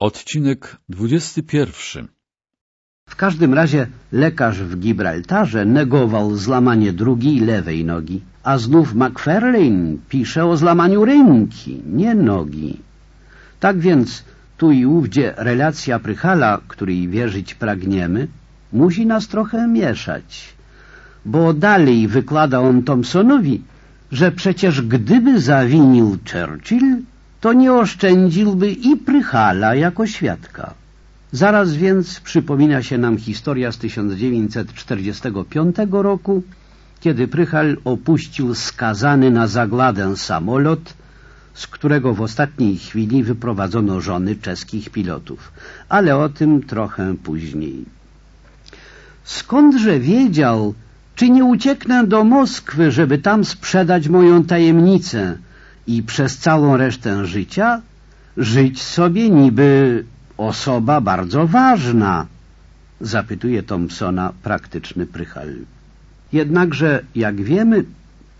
Odcinek 21 W każdym razie lekarz w Gibraltarze negował złamanie drugiej lewej nogi, a znów McFarlane pisze o złamaniu ręki, nie nogi. Tak więc tu i ówdzie relacja Prychala, której wierzyć pragniemy, musi nas trochę mieszać, bo dalej wykłada on Thompsonowi, że przecież gdyby zawinił Churchill, to nie oszczędziłby i Prychala jako świadka. Zaraz więc przypomina się nam historia z 1945 roku, kiedy Prychal opuścił skazany na zagładę samolot, z którego w ostatniej chwili wyprowadzono żony czeskich pilotów. Ale o tym trochę później. Skądże wiedział, czy nie ucieknę do Moskwy, żeby tam sprzedać moją tajemnicę i przez całą resztę życia żyć sobie niby osoba bardzo ważna? Zapytuje Thompsona praktyczny Prychal. Jednakże, jak wiemy,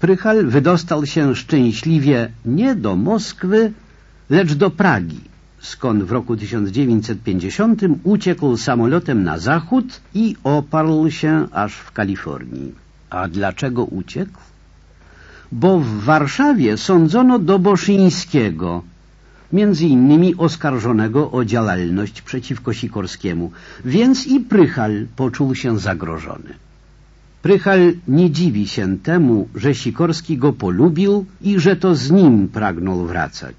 Prychal wydostał się szczęśliwie nie do Moskwy, lecz do Pragi, skąd w roku 1950 uciekł samolotem na zachód i oparł się aż w Kalifornii. A dlaczego uciekł? Bo w Warszawie sądzono Doboszyńskiego, między innymi oskarżonego o działalność przeciwko Sikorskiemu, więc i Prychal poczuł się zagrożony. Prychal nie dziwi się temu, że Sikorski go polubił i że to z nim pragnął wracać.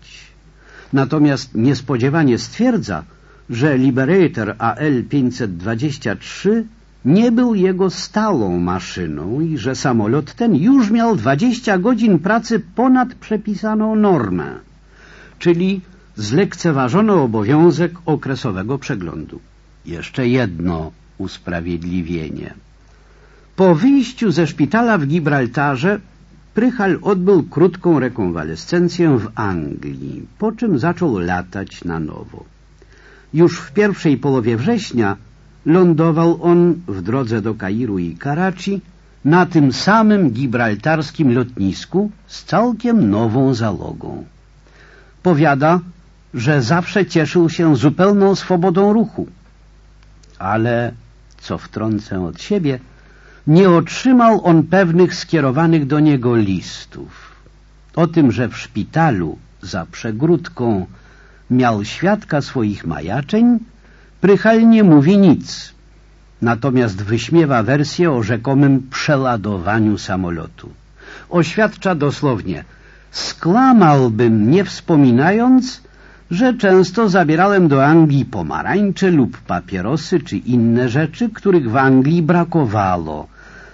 Natomiast niespodziewanie stwierdza, że Liberator AL 523 nie był jego stałą maszyną i że samolot ten już miał 20 godzin pracy ponad przepisaną normę, czyli zlekceważono obowiązek okresowego przeglądu. Jeszcze jedno usprawiedliwienie. Po wyjściu ze szpitala w Gibraltarze Prychal odbył krótką rekonwalescencję w Anglii, po czym zaczął latać na nowo. Już w pierwszej połowie września lądował on w drodze do Kairu i Karachi na tym samym gibraltarskim lotnisku z całkiem nową zalogą. Powiada, że zawsze cieszył się zupełną swobodą ruchu. Ale, co wtrącę od siebie, nie otrzymał on pewnych skierowanych do niego listów. O tym, że w szpitalu za przegródką miał świadka swoich majaczeń, Prychal nie mówi nic, natomiast wyśmiewa wersję o rzekomym przeladowaniu samolotu. Oświadcza dosłownie, sklamałbym nie wspominając, że często zabierałem do Anglii pomarańcze lub papierosy czy inne rzeczy, których w Anglii brakowało,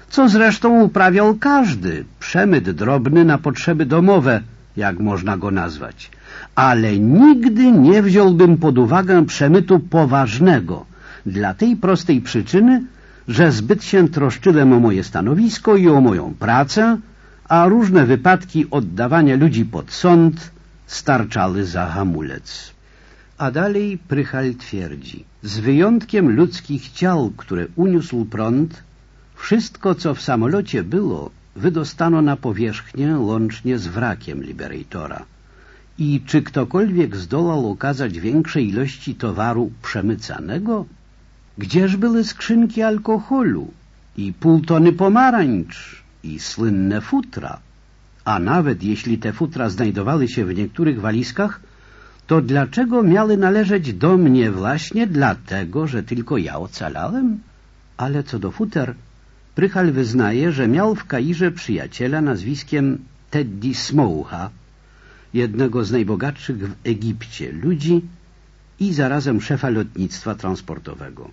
co zresztą uprawiał każdy, przemyt drobny na potrzeby domowe, jak można go nazwać. Ale nigdy nie wziąłbym pod uwagę przemytu poważnego, dla tej prostej przyczyny, że zbyt się troszczyłem o moje stanowisko i o moją pracę, a różne wypadki oddawania ludzi pod sąd starczały za hamulec. A dalej Prychal twierdzi, z wyjątkiem ludzkich ciał, które uniósł prąd, wszystko, co w samolocie było, wydostano na powierzchnię łącznie z wrakiem Liberatora. I czy ktokolwiek zdołał okazać większe ilości towaru przemycanego? Gdzież były skrzynki alkoholu i pół tony pomarańcz i słynne futra? A nawet jeśli te futra znajdowały się w niektórych walizkach, to dlaczego miały należeć do mnie właśnie dlatego, że tylko ja ocalałem? Ale co do futer, Prychal wyznaje, że miał w Kairze przyjaciela nazwiskiem Teddy Smoucha, jednego z najbogatszych w Egipcie ludzi i zarazem szefa lotnictwa transportowego.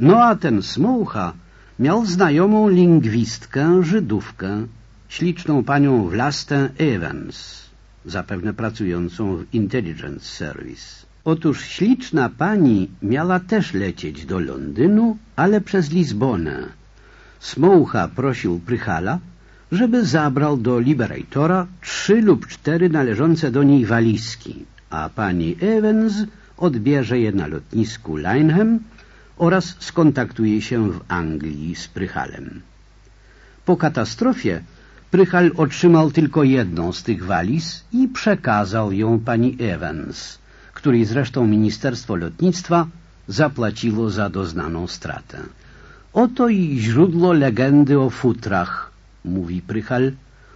No a ten Smoucha miał znajomą lingwistkę, Żydówkę, śliczną panią Vlastę Evans, zapewne pracującą w Intelligence Service. Otóż śliczna pani miała też lecieć do Londynu, ale przez Lizbonę. Smoucha prosił Prychala, żeby zabrał do Liberatora trzy lub cztery należące do niej walizki, a pani Evans odbierze je na lotnisku Lineham oraz skontaktuje się w Anglii z Prychalem. Po katastrofie Prychal otrzymał tylko jedną z tych waliz i przekazał ją pani Evans, której zresztą Ministerstwo Lotnictwa zapłaciło za doznaną stratę. Oto i źródło legendy o futrach, mówi Prychal,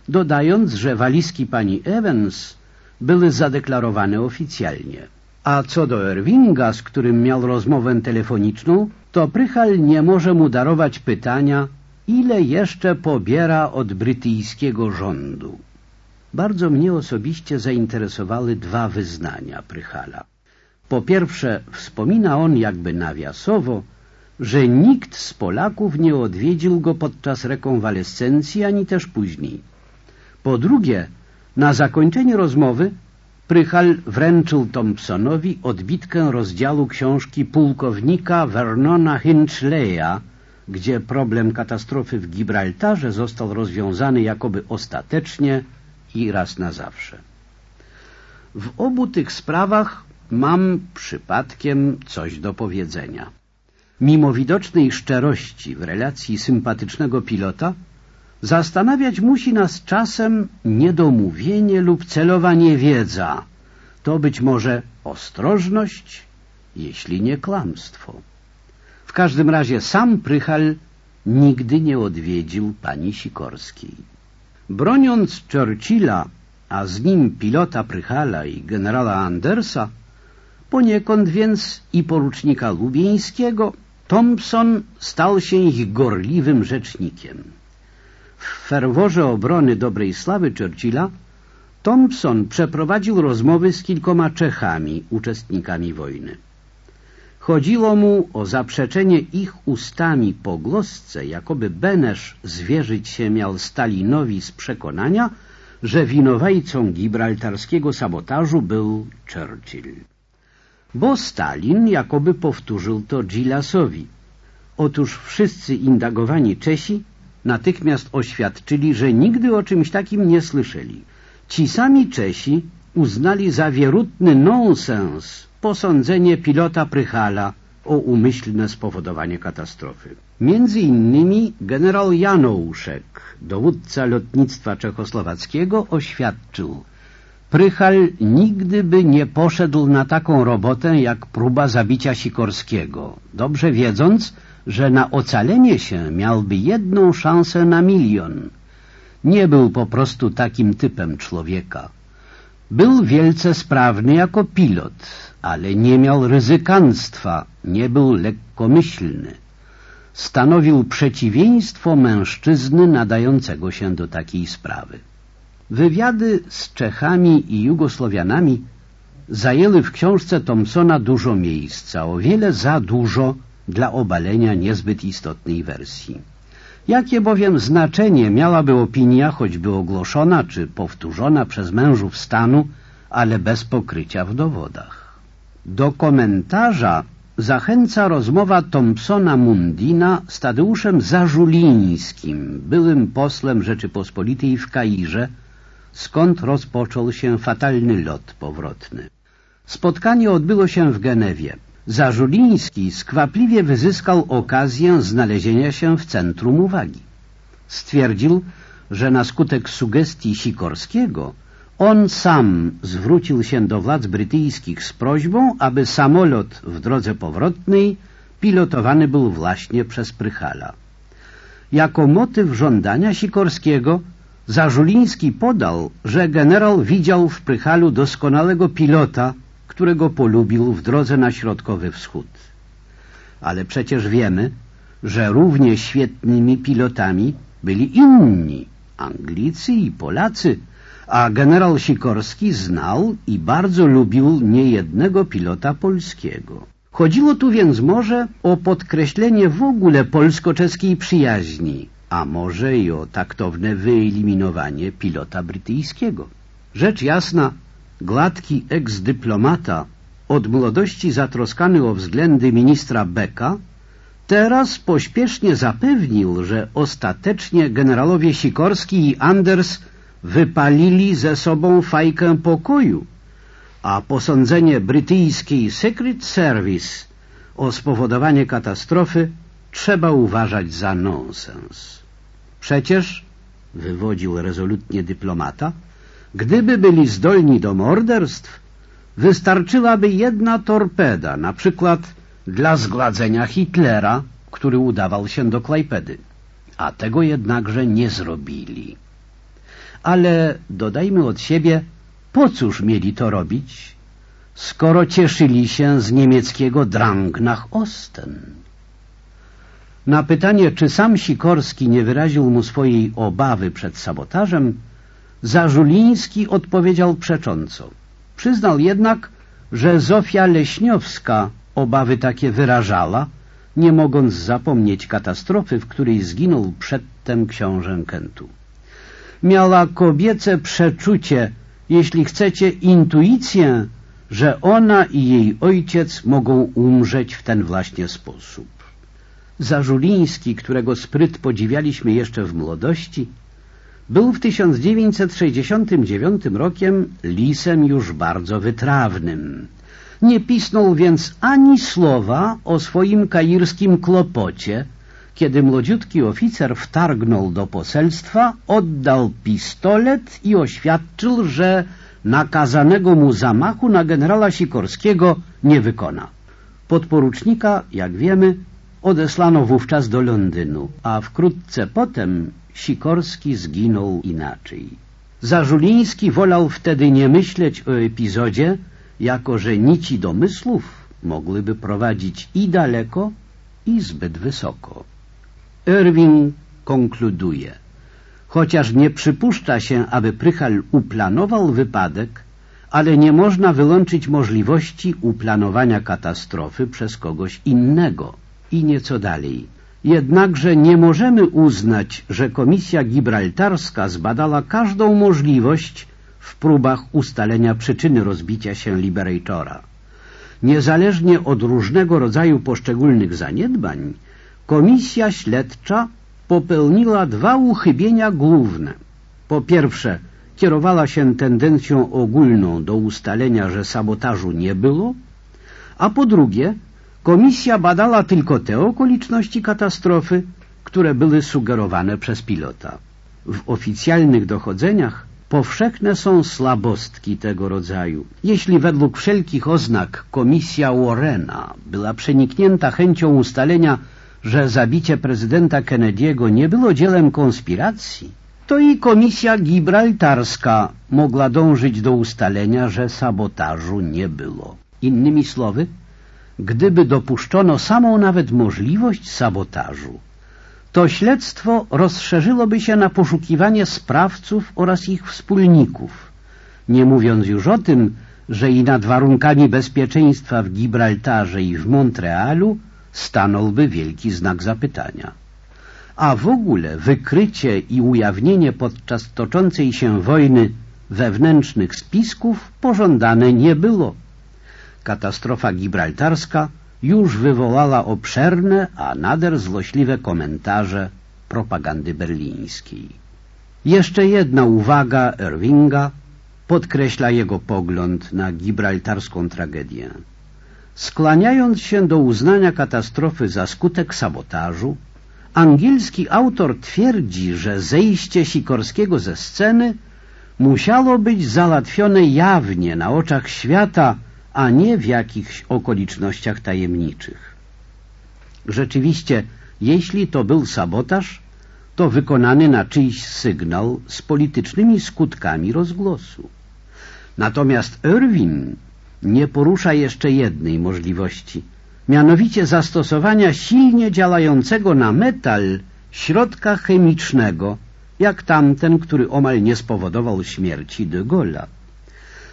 dodając, że walizki pani Evans były zadeklarowane oficjalnie. A co do Erwinga, z którym miał rozmowę telefoniczną, to Prychal nie może mu darować pytania, ile jeszcze pobiera od brytyjskiego rządu. Bardzo mnie osobiście zainteresowały dwa wyznania Prychala. Po pierwsze, wspomina on jakby nawiasowo, że nikt z Polaków nie odwiedził go podczas rekonwalescencji, ani też później. Po drugie, na zakończenie rozmowy Prychal wręczył Thompsonowi odbitkę rozdziału książki pułkownika Vernona Hinchleya, gdzie problem katastrofy w Gibraltarze został rozwiązany jakoby ostatecznie i raz na zawsze. W obu tych sprawach mam przypadkiem coś do powiedzenia. Mimo widocznej szczerości w relacji sympatycznego pilota, zastanawiać musi nas czasem niedomówienie lub celowa niewiedza. To być może ostrożność, jeśli nie kłamstwo. W każdym razie sam Prychal nigdy nie odwiedził pani Sikorskiej. Broniąc Churchilla, a z nim pilota Prychala i generała Andersa, poniekąd więc i porucznika Lubieńskiego, Thompson stał się ich gorliwym rzecznikiem. W ferworze obrony dobrej sławy Churchilla Thompson przeprowadził rozmowy z kilkoma Czechami, uczestnikami wojny. Chodziło mu o zaprzeczenie ich ustami poglosce, jakoby Benesz zwierzyć się miał Stalinowi z przekonania, że winowajcą gibraltarskiego sabotażu był Churchill. Bo Stalin jakoby powtórzył to Gilasowi. Otóż wszyscy indagowani Czesi natychmiast oświadczyli, że nigdy o czymś takim nie słyszeli. Ci sami Czesi uznali za wierutny nonsens posądzenie pilota Prychala o umyślne spowodowanie katastrofy. Między innymi generał Janouszek, dowódca lotnictwa czechosłowackiego, oświadczył Prychal nigdy by nie poszedł na taką robotę jak próba zabicia Sikorskiego, dobrze wiedząc, że na ocalenie się miałby jedną szansę na milion. Nie był po prostu takim typem człowieka. Był wielce sprawny jako pilot, ale nie miał ryzykanstwa, nie był lekkomyślny. Stanowił przeciwieństwo mężczyzny nadającego się do takiej sprawy. Wywiady z Czechami i Jugosłowianami zajęły w książce Thompsona dużo miejsca, o wiele za dużo dla obalenia niezbyt istotnej wersji. Jakie bowiem znaczenie miałaby opinia, choćby ogłoszona czy powtórzona przez mężów stanu, ale bez pokrycia w dowodach? Do komentarza zachęca rozmowa Thompsona Mundina z Tadeuszem Zażulińskim, byłym posłem Rzeczypospolitej w Kairze, skąd rozpoczął się fatalny lot powrotny. Spotkanie odbyło się w Genewie. Zażuliński skwapliwie wyzyskał okazję znalezienia się w centrum uwagi. Stwierdził, że na skutek sugestii Sikorskiego on sam zwrócił się do władz brytyjskich z prośbą, aby samolot w drodze powrotnej pilotowany był właśnie przez Prychala. Jako motyw żądania Sikorskiego Zażuliński podał, że generał widział w Prychalu doskonałego pilota, którego polubił w drodze na Środkowy Wschód. Ale przecież wiemy, że równie świetnymi pilotami byli inni, Anglicy i Polacy, a generał Sikorski znał i bardzo lubił niejednego pilota polskiego. Chodziło tu więc może o podkreślenie w ogóle polsko-czeskiej przyjaźni, a może i o taktowne wyeliminowanie pilota brytyjskiego. Rzecz jasna, gładki eks-dyplomata, od młodości zatroskany o względy ministra Becka, teraz pośpiesznie zapewnił, że ostatecznie generalowie Sikorski i Anders wypalili ze sobą fajkę pokoju, a posądzenie brytyjskiej Secret Service o spowodowanie katastrofy trzeba uważać za nonsens. Przecież, wywodził rezolutnie dyplomata, gdyby byli zdolni do morderstw, Wystarczyłaby jedna torpeda, na przykład dla zgladzenia Hitlera, który udawał się do Klajpedy. A tego jednakże nie zrobili. Ale dodajmy od siebie, po cóż mieli to robić, skoro cieszyli się z niemieckiego Drang nach Osten? Na pytanie, czy sam Sikorski nie wyraził mu swojej obawy przed sabotażem, Zażuliński odpowiedział przecząco. Przyznał jednak, że Zofia Leśniowska obawy takie wyrażała, nie mogąc zapomnieć katastrofy, w której zginął przedtem książę Kentu. Miała kobiece przeczucie, jeśli chcecie intuicję, że ona i jej ojciec mogą umrzeć w ten właśnie sposób. Zażuliński, którego spryt podziwialiśmy jeszcze w młodości, był w 1969 rokiem lisem już bardzo wytrawnym. Nie pisnął więc ani słowa o swoim kairskim klopocie, kiedy młodziutki oficer wtargnął do poselstwa, oddał pistolet i oświadczył, że nakazanego mu zamachu na generała Sikorskiego nie wykona. Podporucznika, jak wiemy, odesłano wówczas do Londynu, a wkrótce potem Sikorski zginął inaczej. Zażuliński wolał wtedy nie myśleć o epizodzie, jako że nici domysłów mogłyby prowadzić i daleko, i zbyt wysoko. Irving konkluduje. Chociaż nie przypuszcza się, aby Prychal uplanował wypadek, ale nie można wyłączyć możliwości uplanowania katastrofy przez kogoś innego i nieco dalej. Jednakże nie możemy uznać, że Komisja Gibraltarska zbadała każdą możliwość w próbach ustalenia przyczyny rozbicia się Liberatora. Niezależnie od różnego rodzaju poszczególnych zaniedbań, Komisja Śledcza popełniła dwa uchybienia główne. Po pierwsze, kierowała się tendencją ogólną do ustalenia, że sabotażu nie było, a po drugie, komisja badała tylko te okoliczności katastrofy, które były sugerowane przez pilota. W oficjalnych dochodzeniach powszechne są słabostki tego rodzaju. Jeśli według wszelkich oznak komisja Warrena była przeniknięta chęcią ustalenia że zabicie prezydenta Kennedy'ego nie było dziełem konspiracji, to i komisja gibraltarska mogła dążyć do ustalenia, że sabotażu nie było. Innymi słowy, gdyby dopuszczono samą nawet możliwość sabotażu, to śledztwo rozszerzyłoby się na poszukiwanie sprawców oraz ich wspólników, nie mówiąc już o tym, że i nad warunkami bezpieczeństwa w Gibraltarze i w Montrealu stanąłby wielki znak zapytania. A w ogóle wykrycie i ujawnienie podczas toczącej się wojny wewnętrznych spisków pożądane nie było. Katastrofa gibraltarska już wywołała obszerne, a nader złośliwe komentarze propagandy berlińskiej. Jeszcze jedna uwaga Irvinga podkreśla jego pogląd na gibraltarską tragedię. Skłaniając się do uznania katastrofy za skutek sabotażu, angielski autor twierdzi, że zejście Sikorskiego ze sceny musiało być załatwione jawnie na oczach świata, a nie w jakichś okolicznościach tajemniczych. Rzeczywiście, jeśli to był sabotaż, to wykonany na czyjś sygnał z politycznymi skutkami rozgłosu. Natomiast Irwin nie porusza jeszcze jednej możliwości, mianowicie zastosowania silnie działającego na metal środka chemicznego, jak tamten, który omal nie spowodował śmierci de Gaulle'a.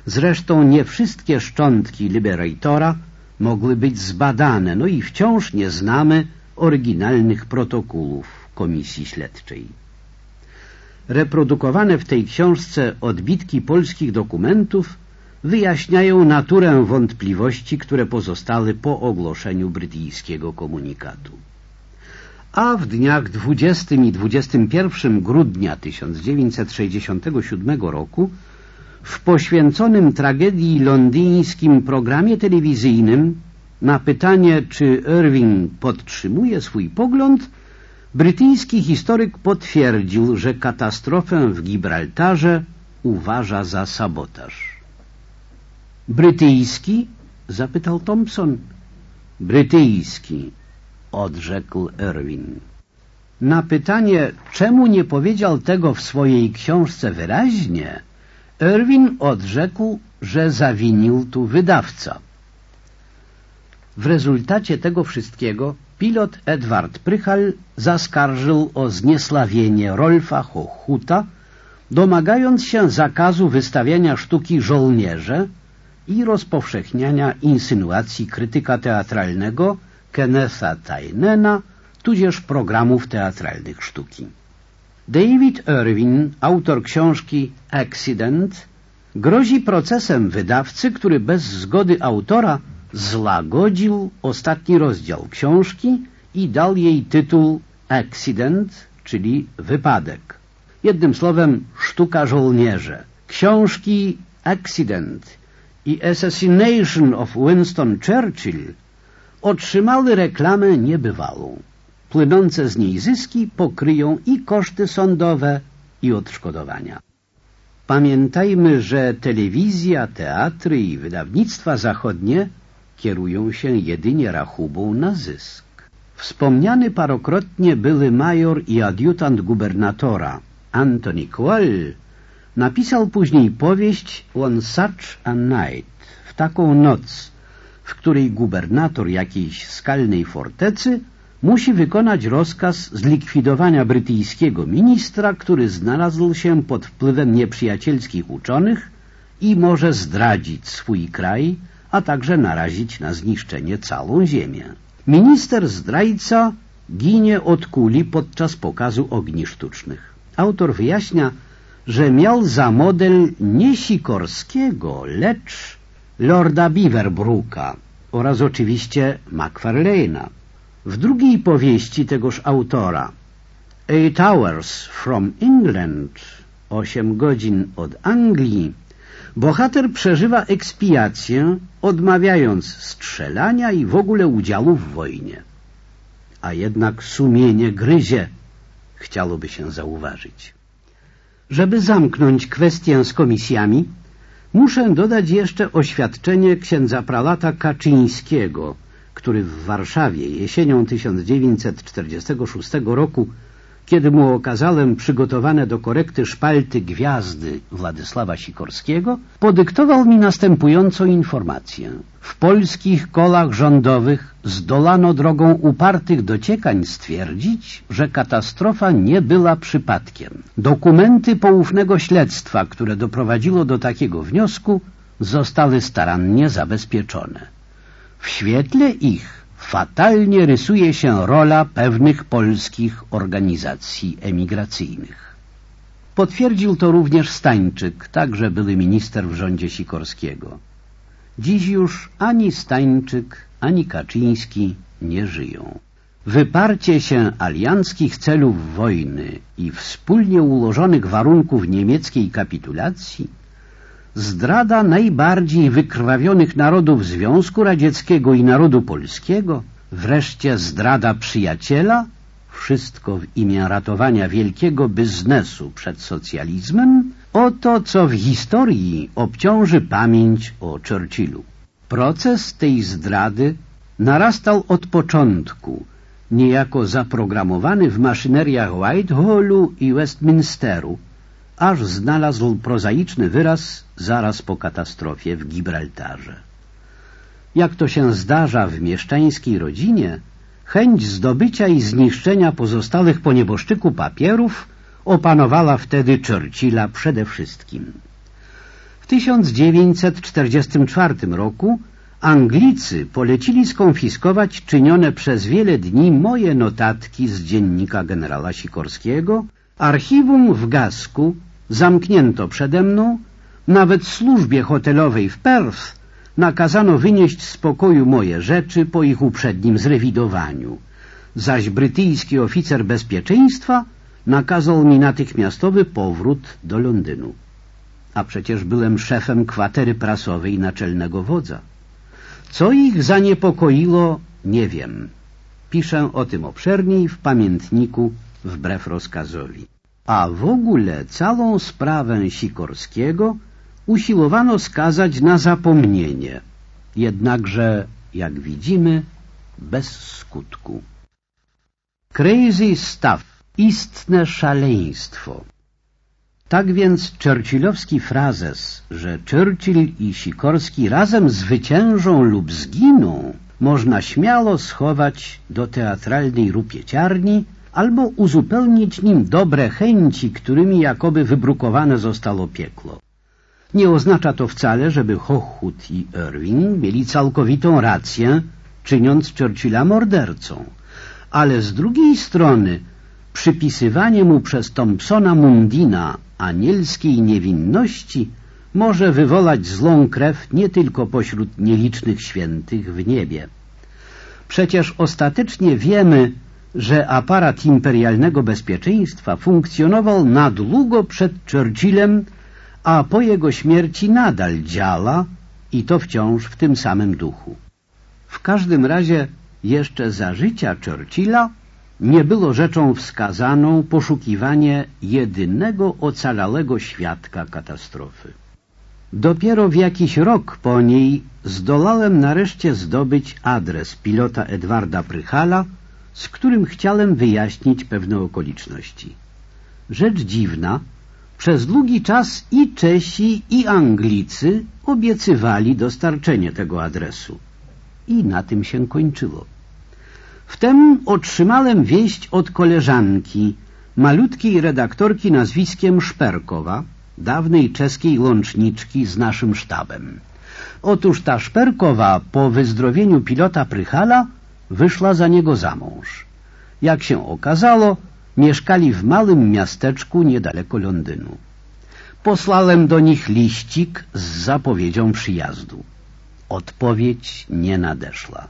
Zresztą nie wszystkie szczątki Liberatora mogły być zbadane, no i wciąż nie znamy oryginalnych protokołów Komisji Śledczej. Reprodukowane w tej książce odbitki polskich dokumentów wyjaśniają naturę wątpliwości, które pozostały po ogłoszeniu brytyjskiego komunikatu. A w dniach 20 i 21 grudnia 1967 roku w poświęconym tragedii londyńskim programie telewizyjnym na pytanie, czy Irving podtrzymuje swój pogląd, brytyjski historyk potwierdził, że katastrofę w Gibraltarze uważa za sabotaż. Brytyjski? zapytał Thompson. Brytyjski, odrzekł Irwin. Na pytanie, czemu nie powiedział tego w swojej książce wyraźnie, Irwin odrzekł, że zawinił tu wydawca. W rezultacie tego wszystkiego pilot Edward Prychal zaskarżył o zniesławienie Rolfa Hochuta, domagając się zakazu wystawiania sztuki żołnierze i rozpowszechniania insynuacji krytyka teatralnego Kennetha Tainena, tudzież programów teatralnych sztuki. David Irwin, autor książki Accident, grozi procesem wydawcy, który bez zgody autora złagodził ostatni rozdział książki i dał jej tytuł Accident, czyli wypadek. Jednym słowem sztuka żołnierze. Książki Accident i Assassination of Winston Churchill otrzymały reklamę niebywałą. Płynące z niej zyski pokryją i koszty sądowe, i odszkodowania. Pamiętajmy, że telewizja, teatry i wydawnictwa zachodnie kierują się jedynie rachubą na zysk. Wspomniany parokrotnie były major i adiutant gubernatora Anthony Quell napisał później powieść One Such a Night, w taką noc, w której gubernator jakiejś skalnej fortecy musi wykonać rozkaz zlikwidowania brytyjskiego ministra, który znalazł się pod wpływem nieprzyjacielskich uczonych i może zdradzić swój kraj, a także narazić na zniszczenie całą ziemię. Minister zdrajca ginie od kuli podczas pokazu ogni sztucznych. Autor wyjaśnia, że miał za model nie Sikorskiego, lecz Lorda Beaverbrooka oraz oczywiście Macfarlane'a. W drugiej powieści tegoż autora, Eight Hours from England, osiem godzin od Anglii, bohater przeżywa ekspiację, odmawiając strzelania i w ogóle udziału w wojnie. A jednak sumienie gryzie, chciałoby się zauważyć. Żeby zamknąć kwestię z komisjami, muszę dodać jeszcze oświadczenie księdza pralata Kaczyńskiego, który w Warszawie jesienią 1946 roku, kiedy mu okazałem przygotowane do korekty szpalty gwiazdy Władysława Sikorskiego, podyktował mi następującą informację. W polskich kolach rządowych zdolano drogą upartych dociekań stwierdzić, że katastrofa nie była przypadkiem. Dokumenty poufnego śledztwa, które doprowadziło do takiego wniosku, zostały starannie zabezpieczone. W świetle ich fatalnie rysuje się rola pewnych polskich organizacji emigracyjnych. Potwierdził to również Stańczyk, także były minister w rządzie Sikorskiego. Dziś już ani Stańczyk, ani Kaczyński nie żyją. Wyparcie się alianckich celów wojny i wspólnie ułożonych warunków niemieckiej kapitulacji zdrada najbardziej wykrwawionych narodów Związku Radzieckiego i narodu polskiego, wreszcie zdrada przyjaciela, wszystko w imię ratowania wielkiego biznesu przed socjalizmem, oto co w historii obciąży pamięć o Churchillu. Proces tej zdrady narastał od początku, niejako zaprogramowany w maszyneriach Whitehallu i Westminsteru, aż znalazł prozaiczny wyraz zaraz po katastrofie w Gibraltarze. Jak to się zdarza w mieszczańskiej rodzinie, chęć zdobycia i zniszczenia pozostałych po nieboszczyku papierów opanowała wtedy Churchilla przede wszystkim. W 1944 roku Anglicy polecili skonfiskować czynione przez wiele dni moje notatki z dziennika generała Sikorskiego, archiwum w Gasku zamknięto przede mną, nawet służbie hotelowej w Perth nakazano wynieść z pokoju moje rzeczy po ich uprzednim zrewidowaniu, zaś brytyjski oficer bezpieczeństwa nakazał mi natychmiastowy powrót do Londynu. A przecież byłem szefem kwatery prasowej naczelnego wodza. Co ich zaniepokoiło, nie wiem. Piszę o tym obszerniej w pamiętniku wbrew rozkazowi. A w ogóle całą sprawę Sikorskiego usiłowano skazać na zapomnienie, jednakże, jak widzimy, bez skutku. Crazy stuff, istne szaleństwo. Tak więc churchillowski frazes, że Churchill i Sikorski razem zwyciężą lub zginą, można śmiało schować do teatralnej rupieciarni albo uzupełnić nim dobre chęci, którymi jakoby wybrukowane zostało pieklo. Nie oznacza to wcale, żeby Hochhut i Irving mieli całkowitą rację, czyniąc Churchilla mordercą, ale z drugiej strony przypisywanie mu przez Thompsona Mundina anielskiej niewinności może wywołać złą krew nie tylko pośród nielicznych świętych w niebie. Przecież ostatecznie wiemy, że aparat imperialnego bezpieczeństwa funkcjonował na długo przed Churchillem, a po jego śmierci nadal działa i to wciąż w tym samym duchu. W każdym razie jeszcze za życia Churchilla nie było rzeczą wskazaną poszukiwanie jedynego ocalałego świadka katastrofy. Dopiero w jakiś rok po niej zdolałem nareszcie zdobyć adres pilota Edwarda Prychala, z którym chciałem wyjaśnić pewne okoliczności. Rzecz dziwna, przez długi czas i Czesi, i Anglicy obiecywali dostarczenie tego adresu. I na tym się kończyło. Wtem otrzymałem wieść od koleżanki, malutkiej redaktorki nazwiskiem Szperkowa, dawnej czeskiej łączniczki z naszym sztabem. Otóż ta Szperkowa po wyzdrowieniu pilota Prychala wyszła za niego za mąż. Jak się okazało, mieszkali w małym miasteczku niedaleko Londynu. Posłałem do nich liścik z zapowiedzią przyjazdu. Odpowiedź nie nadeszła.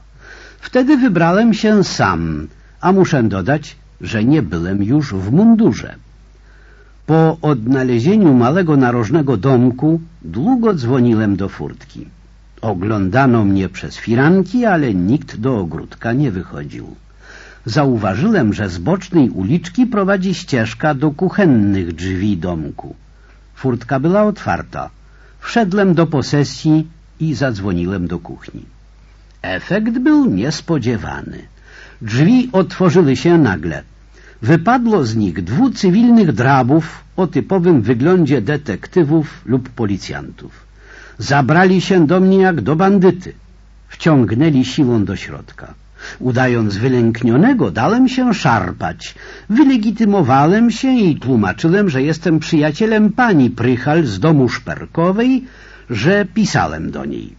Wtedy wybrałem się sam, a muszę dodać, że nie byłem już w mundurze. Po odnalezieniu małego narożnego domku długo dzwoniłem do furtki. Oglądano mnie przez firanki, ale nikt do ogródka nie wychodził. Zauważyłem, że z bocznej uliczki prowadzi ścieżka do kuchennych drzwi domku. Furtka była otwarta. Wszedłem do posesji i zadzwoniłem do kuchni. Efekt był niespodziewany. Drzwi otworzyły się nagle. Wypadło z nich dwóch cywilnych drabów o typowym wyglądzie detektywów lub policjantów. Zabrali się do mnie jak do bandyty. Wciągnęli siłą do środka. Udając wylęknionego, dałem się szarpać. Wylegitymowałem się i tłumaczyłem, że jestem przyjacielem pani Prychal z domu Szperkowej, że pisałem do niej.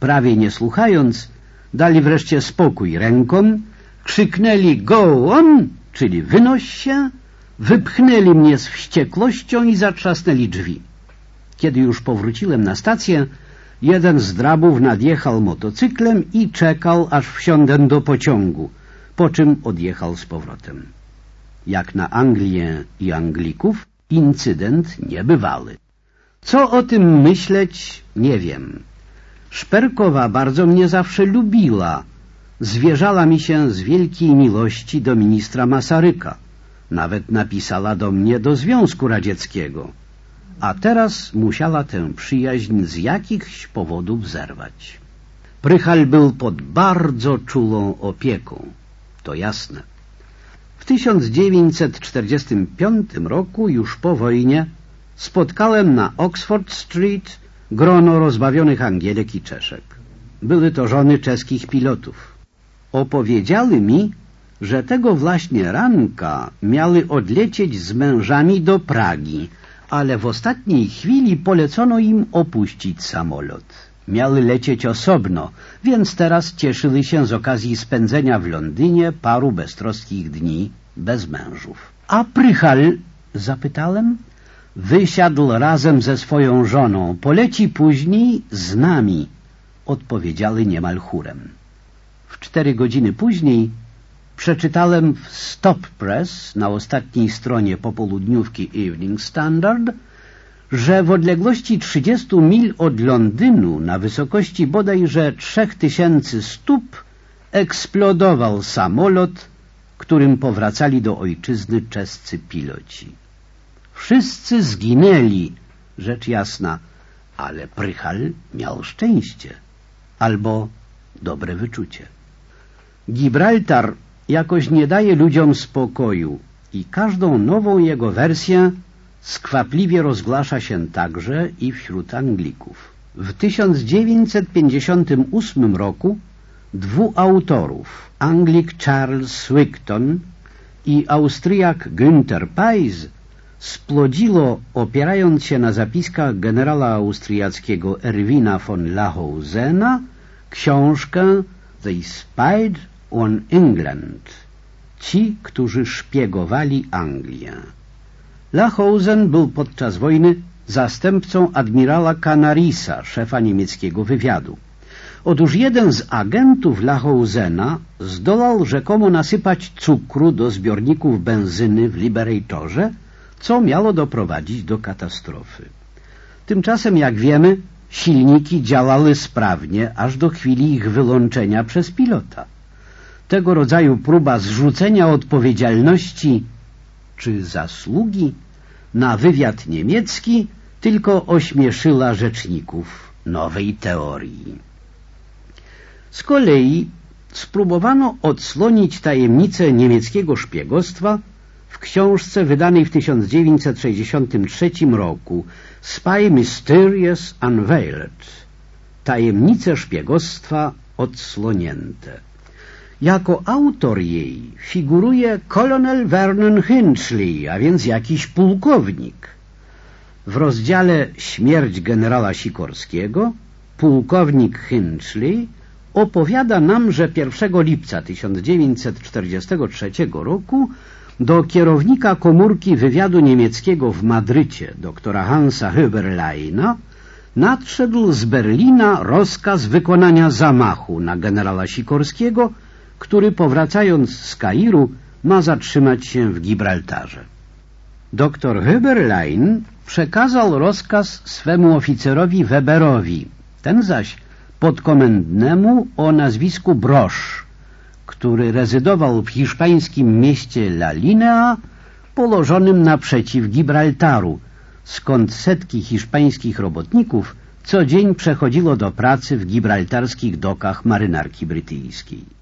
Prawie nie słuchając, dali wreszcie spokój rękom, krzyknęli go on, czyli wynoś się, wypchnęli mnie z wściekłością i zatrzasnęli drzwi. Kiedy już powróciłem na stację, jeden z drabów nadjechał motocyklem i czekał, aż wsiądę do pociągu, po czym odjechał z powrotem. Jak na Anglię i Anglików, incydent niebywały. Co o tym myśleć, nie wiem. Szperkowa bardzo mnie zawsze lubiła. Zwierzała mi się z wielkiej miłości do ministra Masaryka. Nawet napisała do mnie do Związku Radzieckiego. A teraz musiała tę przyjaźń z jakichś powodów zerwać. Prychal był pod bardzo czulą opieką. To jasne. W 1945 roku, już po wojnie, spotkałem na Oxford Street grono rozbawionych Angielek i Czeszek. Były to żony czeskich pilotów. Opowiedziały mi, że tego właśnie ranka miały odlecieć z mężami do Pragi, ale w ostatniej chwili polecono im opuścić samolot. Miały lecieć osobno, więc teraz cieszyły się z okazji spędzenia w Londynie paru beztroskich dni bez mężów. A Prychal? zapytałem. Wysiadł razem ze swoją żoną. Poleci później z nami, odpowiedziały niemal chórem. W cztery godziny później przeczytałem w Stop Press na ostatniej stronie popołudniówki Evening Standard, że w odległości 30 mil od Londynu na wysokości bodajże 3000 stóp eksplodował samolot, którym powracali do ojczyzny czescy piloci. Wszyscy zginęli, rzecz jasna, ale Prychal miał szczęście albo dobre wyczucie. Gibraltar jakoś nie daje ludziom spokoju i każdą nową jego wersję skwapliwie rozgłasza się także i wśród Anglików. W 1958 roku dwóch autorów, Anglik Charles Wigton i Austriak Günther Pais, splodziło, opierając się na zapiskach generała austriackiego Erwina von Lahausena, książkę They Spied on England, ci, którzy szpiegowali Anglię. Lahousen był podczas wojny zastępcą admirała Canarisa, szefa niemieckiego wywiadu. Otóż jeden z agentów Lahousena zdołał rzekomo nasypać cukru do zbiorników benzyny w Liberatorze, co miało doprowadzić do katastrofy. Tymczasem, jak wiemy, silniki działały sprawnie aż do chwili ich wyłączenia przez pilota. Tego rodzaju próba zrzucenia odpowiedzialności czy zasługi na wywiad niemiecki tylko ośmieszyła rzeczników nowej teorii. Z kolei spróbowano odsłonić tajemnicę niemieckiego szpiegostwa w książce wydanej w 1963 roku Spy Mysterious Unveiled Tajemnice szpiegostwa odsłonięte. Jako autor jej figuruje kolonel Vernon Hinchley, a więc jakiś pułkownik. W rozdziale Śmierć generała Sikorskiego pułkownik Hinchley opowiada nam, że 1 lipca 1943 roku do kierownika komórki wywiadu niemieckiego w Madrycie, doktora Hansa Höberleina, nadszedł z Berlina rozkaz wykonania zamachu na generała Sikorskiego, który powracając z Kairu ma zatrzymać się w Gibraltarze. Doktor Höberlein przekazał rozkaz swemu oficerowi Weberowi, ten zaś podkomendnemu o nazwisku Brosz, który rezydował w hiszpańskim mieście La Linea, położonym naprzeciw Gibraltaru, skąd setki hiszpańskich robotników co dzień przechodziło do pracy w gibraltarskich dokach marynarki brytyjskiej.